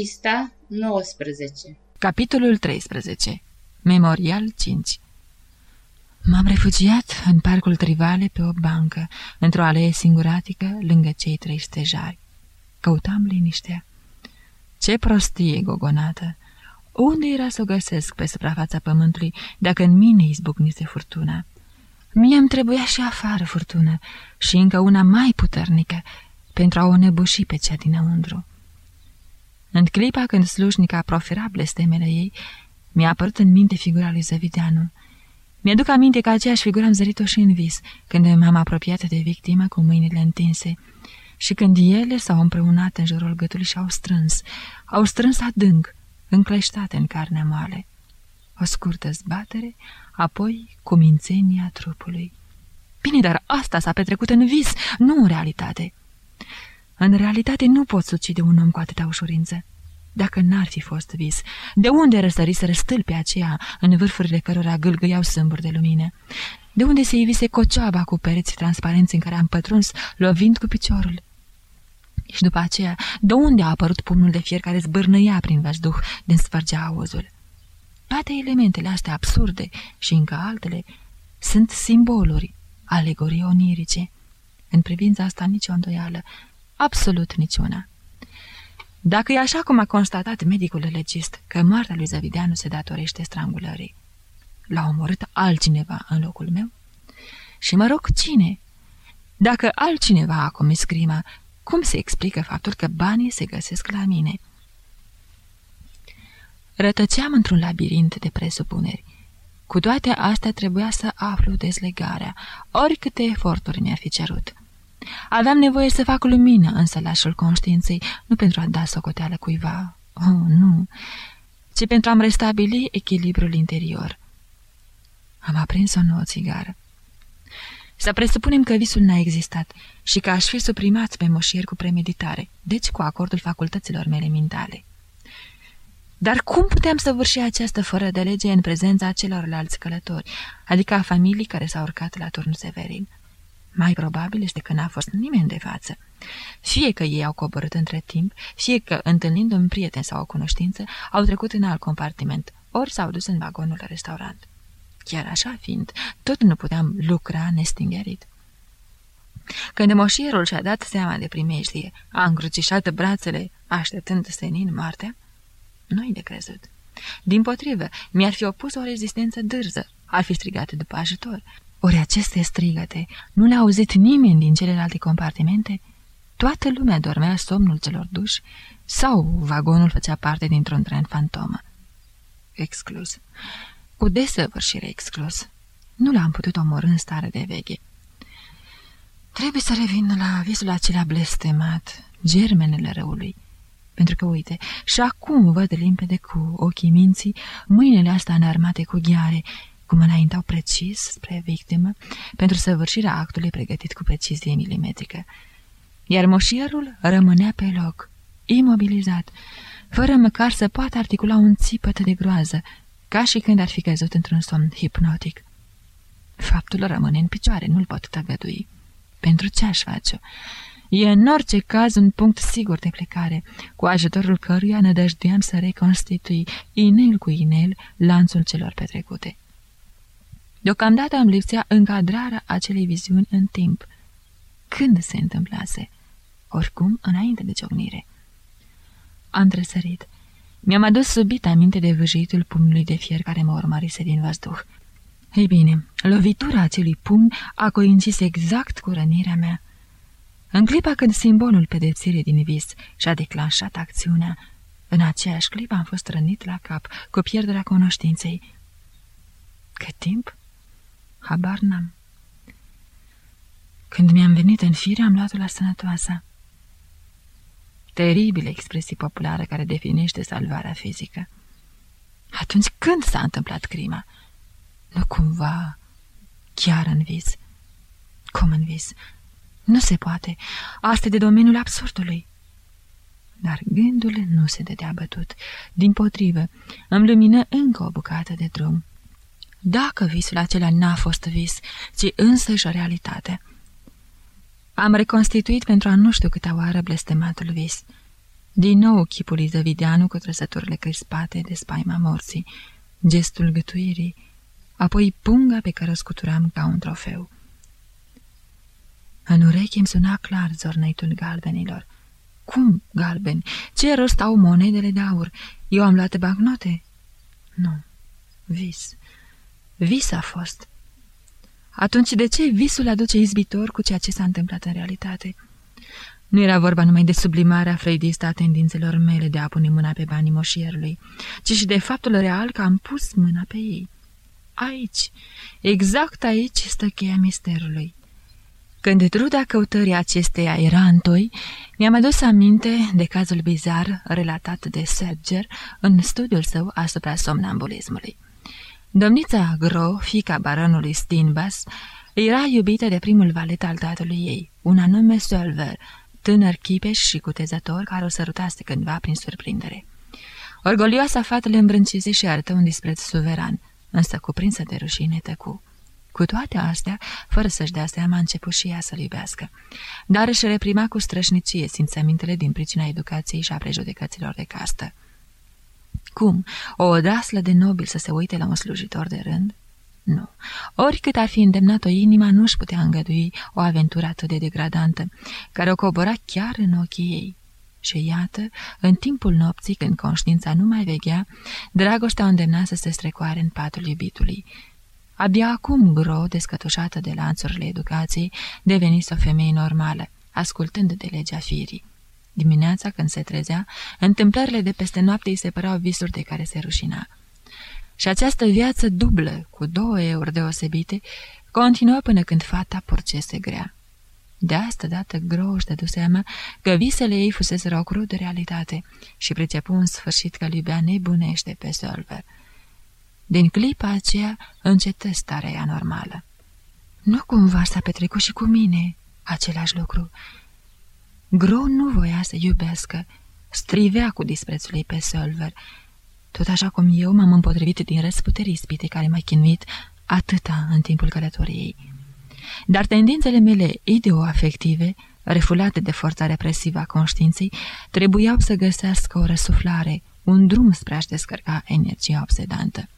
Pista 19 Capitolul 13 Memorial 5 M-am refugiat în parcul Trivale pe o bancă, într-o alee singuratică, lângă cei trei stejari. Căutam liniștea. Ce prostie gogonată! Unde era să o găsesc pe suprafața pământului dacă în mine izbucnise furtuna? Mie îmi trebuia și afară furtună și încă una mai puternică pentru a o nebuși pe cea dinăuntru. În clipa când slujnica profera blestemele ei, mi-a apărut în minte figura lui Zăvideanu. Mi-aduc aminte că aceeași figură am zărit-o și în vis, când m-am apropiat de victimă cu mâinile întinse și când ele s-au împreunat în jurul gâtului și au strâns, au strâns adânc, încleștate în carnea moale. O scurtă zbatere, apoi cu mințenia trupului. Bine, dar asta s-a petrecut în vis, nu în realitate. În realitate nu poți ucide un om cu atâta ușurință. Dacă n-ar fi fost vis, de unde răsăriseră stâlpii aceea în vârfurile cărora gâlgâiau sâmburi de lumină? De unde se ivise cocioaba cu pereți transparenți în care am pătruns, lovind cu piciorul? Și după aceea, de unde a apărut pumnul de fier care zbârnăia prin văzduh din sfârgea auzul? Toate elementele astea absurde și încă altele sunt simboluri, alegorii onirice. În privința asta nicio îndoială, absolut niciuna. Dacă e așa cum a constatat medicul legist că moartea lui Zavideanu se datorește strangulării, l-a omorât altcineva în locul meu? Și mă rog, cine? Dacă altcineva a comis crima, cum se explică faptul că banii se găsesc la mine? Rătăceam într-un labirint de presupuneri. Cu toate astea trebuia să aflu dezlegarea, oricâte eforturi mi-ar fi cerut. Aveam nevoie să fac lumină în sălașul conștiinței, nu pentru a da socoteală cuiva, oh, nu, ci pentru a-mi restabili echilibrul interior. Am aprins o nouă țigară. Să presupunem că visul n-a existat și că aș fi suprimat pe moșier cu premeditare, deci cu acordul facultăților mele mentale. Dar cum puteam să vârși această fără de lege în prezența celorlalți călători, adică a familii care s-au urcat la turnul Severin? Mai probabil este că n-a fost nimeni de față. Fie că ei au coborât între timp, fie că, întâlnind un prieten sau o cunoștință, au trecut în alt compartiment, ori s-au dus în vagonul restaurant. Chiar așa fiind, tot nu puteam lucra nestingerit. Când moșierul și-a dat seama de primejdie, a încrucișat brațele, așteptând senin moartea, nu-i de crezut. Din potrivă, mi-ar fi opus o rezistență dârză, ar fi strigat după ajutor, ori aceste strigăte nu le-a auzit nimeni din celelalte compartimente? Toată lumea dormea somnul celor duși sau vagonul făcea parte dintr-un tren fantomă? Exclus. Cu desăvârșire exclus. Nu l-am putut omorâ în stare de veche. Trebuie să revin la visul acela blestemat, germenele răului. Pentru că, uite, și acum văd limpede cu ochii minții mâinile astea înarmate cu ghiare, cum înaintau precis spre victimă pentru săvârșirea actului pregătit cu precizie milimetrică. Iar moșierul rămânea pe loc, imobilizat, fără măcar să poată articula un țipăt de groază, ca și când ar fi căzut într-un somn hipnotic. Faptul rămâne în picioare, nu-l pot tăgădui. Pentru ce aș face-o? E în orice caz un punct sigur de plecare, cu ajutorul căruia nădăjduiam să reconstitui inel cu inel lanțul celor petrecute. Deocamdată îmi lipsea încadrarea acelei viziuni în timp. Când se întâmplase? Oricum, înainte de ciocnire. Am tresărit. Mi-am adus subit aminte de vâjitul pumnului de fier care mă urmărise din văzduh. Ei bine, lovitura acelui pumn a coincis exact cu rănirea mea. În clipa când simbolul pedepsirii din vis și-a declanșat acțiunea, în aceeași clipă am fost rănit la cap cu pierderea cunoștinței. Cât timp? Habar n-am. Când mi-am venit în fire, am luat-o la sănătoasa. Teribilă expresie populară care definește salvarea fizică. Atunci când s-a întâmplat crima? Nu cumva chiar în vis. Cum în vis? Nu se poate. Asta e de domeniul absurdului. Dar gândul nu se dădea bătut. Din potrivă, îmi lumină încă o bucată de drum. Dacă visul acela n-a fost vis, ci însăși realitate. Am reconstituit pentru a nu știu câte oară blestematul vis. Din nou chipul Izăvideanu cu trăsăturile crispate de spaima morții, gestul gătuirii, apoi punga pe care o scuturam ca un trofeu. În urechi îmi suna clar zornăitul galbenilor. Cum galbeni? Ce rost au monedele de aur? Eu am luat bancnote? Nu. Vis. Vis a fost. Atunci de ce visul aduce izbitor cu ceea ce s-a întâmplat în realitate? Nu era vorba numai de sublimarea freidistă a tendințelor mele de a pune mâna pe banii moșierului, ci și de faptul real că am pus mâna pe ei. Aici, exact aici stă cheia misterului. Când truda căutării acesteia era întoi, mi-am adus aminte de cazul bizar relatat de Serger în studiul său asupra somnambulismului. Domnița Gro, fica baronului Stinbas, era iubită de primul valet al tatălui ei, un anume Solver, tânăr chipeș și cutezător care o sărutase cândva prin surprindere. Orgolioasa fată le îmbrâncize și arătă un dispreț suveran, însă cuprinsă de rușine tăcu. Cu toate astea, fără să-și dea seama, a început și ea să-l iubească. Dar își reprima cu strășnicie simțămintele din pricina educației și a prejudecăților de castă. Cum? O odaslă de nobil să se uite la un slujitor de rând? Nu. Oricât ar fi îndemnat-o inima, nu își putea îngădui o aventură atât de degradantă, care o cobora chiar în ochii ei. Și iată, în timpul nopții, când conștiința nu mai veghea, dragostea o îndemna să se strecoare în patul iubitului. Abia acum, Gro, descătușată de lanțurile educației, devenise o femeie normală, ascultând de legea firii. Dimineața, când se trezea, întâmplările de peste noapte îi se păreau visuri de care se rușina. Și această viață dublă, cu două euri deosebite, continuă până când fata porcese grea. De asta dată Groș își dădu seama că visele ei fusese o crudă realitate și pricepu în sfârșit că iubea nebunește pe Solver. Din clipa aceea încetă starea ea normală. Nu cumva s-a petrecut și cu mine același lucru. Gro nu voia să iubească, strivea cu disprețul ei pe Solver, tot așa cum eu m-am împotrivit din răsputerii ispite care m-a chinuit atâta în timpul călătoriei. Dar tendințele mele ideoafective, refulate de forța represivă a conștiinței, trebuiau să găsească o răsuflare, un drum spre a-și descărca energia obsedantă.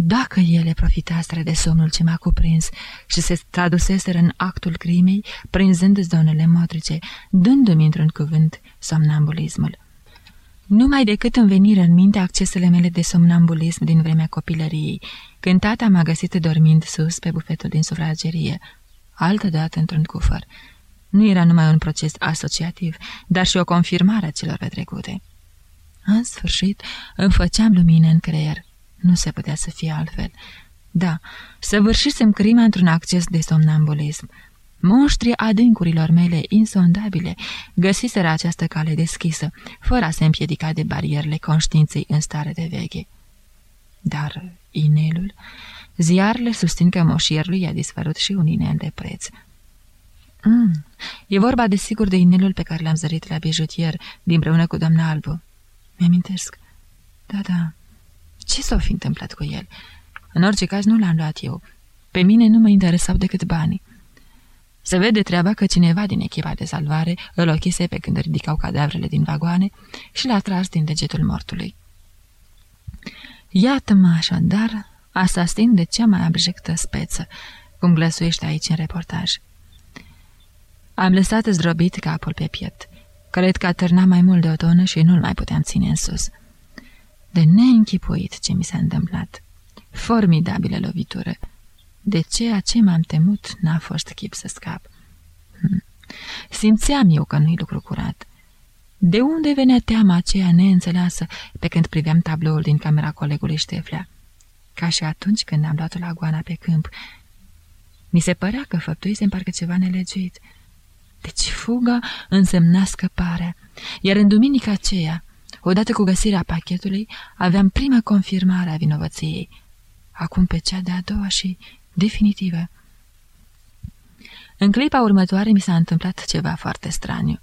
Dacă ele profitaseră de somnul ce m-a cuprins și se traduseseră în actul crimei, prinzând zonele motrice, dându-mi într-un cuvânt somnambulismul. Numai decât îmi veniră în minte accesele mele de somnambulism din vremea copilăriei, când tata m-a găsit dormind sus pe bufetul din sufragerie, altădată într-un cufăr. Nu era numai un proces asociativ, dar și o confirmare a celor petrecute. În sfârșit, îmi făceam lumină în creier. Nu se putea să fie altfel. Da, săvârșisem crima într-un acces de somnambulism. Monștrii adâncurilor mele insondabile găsiseră această cale deschisă, fără a se împiedica de barierele conștiinței în stare de veche. Dar inelul... Ziarele susțin că moșierului i-a dispărut și un inel de preț. Mm, e vorba de sigur de inelul pe care l-am zărit la bijutier, dinpreună cu doamna Albu. Mi-amintesc. Da, da. Ce s-a fi întâmplat cu el? În orice caz nu l-am luat eu. Pe mine nu mă interesau decât banii. Se vede treaba că cineva din echipa de salvare îl ochise pe când ridicau cadavrele din vagoane și l-a tras din degetul mortului. Iată-mă așadar, asasin de cea mai abjectă speță, cum glăsuiește aici în reportaj. Am lăsat zdrobit capul pe piept. Cred că atârna mai mult de o tonă și nu-l mai puteam ține în sus. De neînchipuit ce mi s-a întâmplat. Formidabilă lovitură. De ceea ce m-am temut n-a fost chip să scap. Hm. Simțeam eu că nu-i lucru curat. De unde venea teama aceea neînțeleasă pe când priveam tabloul din camera colegului Șteflea? Ca și atunci când am luat-o la goana pe câmp. Mi se părea că făptuise parcă ceva nelegiuit. Deci fuga însemna scăparea, iar în duminica aceea, odată cu găsirea pachetului, aveam prima confirmare a vinovăției, acum pe cea de-a doua și definitivă. În clipa următoare mi s-a întâmplat ceva foarte straniu.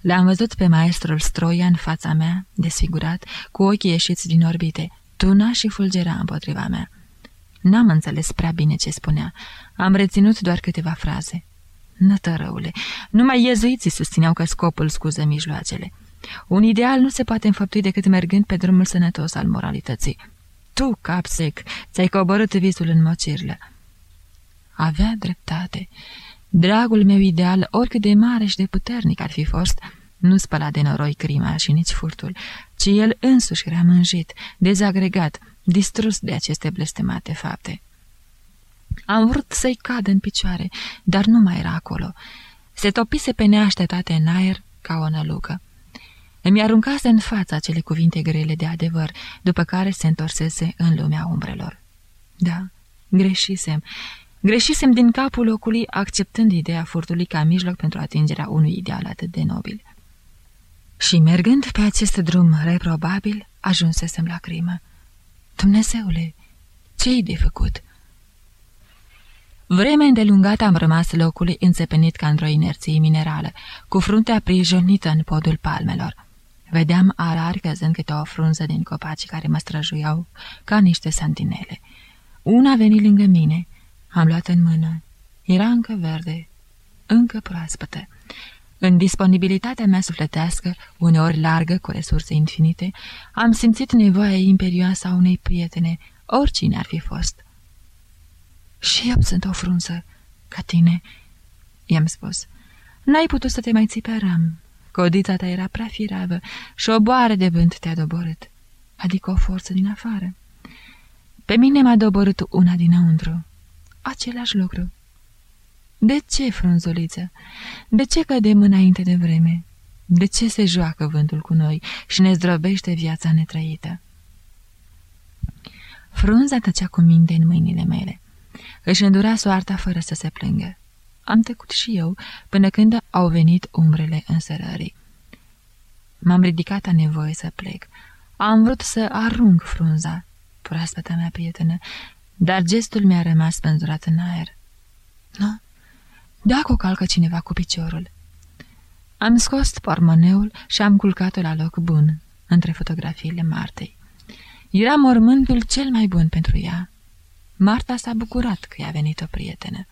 Le-am văzut pe maestrul Stroia în fața mea, desfigurat, cu ochii ieșiți din orbite, tuna și fulgera împotriva mea. N-am înțeles prea bine ce spunea. Am reținut doar câteva fraze. Nătărăule, numai iezuiții susțineau că scopul scuză mijloacele. Un ideal nu se poate înfăptui decât mergând pe drumul sănătos al moralității. Tu, cap sec, ți-ai coborât visul în mocirlă. Avea dreptate. Dragul meu ideal, oricât de mare și de puternic ar fi fost, nu spăla de noroi crima și nici furtul, ci el însuși era mânjit, dezagregat, distrus de aceste blestemate fapte. Am vrut să-i cad în picioare, dar nu mai era acolo. Se topise pe neașteptate în aer ca o nălucă. Îmi aruncase în fața acele cuvinte grele de adevăr, după care se întorsese în lumea umbrelor. Da, greșisem. Greșisem din capul locului, acceptând ideea furtului ca mijloc pentru atingerea unui ideal atât de nobil. Și mergând pe acest drum reprobabil, ajunsesem la crimă. Dumnezeule, ce-i de făcut?" Vreme îndelungată am rămas locului înțepenit ca într-o inerție minerală, cu fruntea prijonită în podul palmelor. Vedeam arari căzând câte o frunză din copaci care mă străjuiau ca niște santinele. Una veni lângă mine. Am luat în mână. Era încă verde, încă proaspătă. În disponibilitatea mea sufletească, uneori largă, cu resurse infinite, am simțit nevoia imperioasă a unei prietene, oricine ar fi fost. Și eu sunt o frunză, ca tine, i-am spus. N-ai putut să te mai ții pe ram. Codița ta era prea firavă și o boare de vânt te-a doborât, adică o forță din afară. Pe mine m-a doborât una dinăuntru. Același lucru. De ce, frunzuliță? De ce cădem înainte de vreme? De ce se joacă vântul cu noi și ne zdrobește viața netrăită? Frunza tăcea cu minte în mâinile mele. Își îndura soarta fără să se plângă. Am tăcut și eu, până când au venit umbrele însărării. M-am ridicat a nevoie să plec. Am vrut să arunc frunza, proaspăta mea prietenă, dar gestul mi-a rămas spânzurat în aer. Nu, dacă o calcă cineva cu piciorul. Am scos pormoneul și am culcat-o la loc bun, între fotografiile Martei. Era mormântul cel mai bun pentru ea. Marta s-a bucurat că i-a venit o prietenă.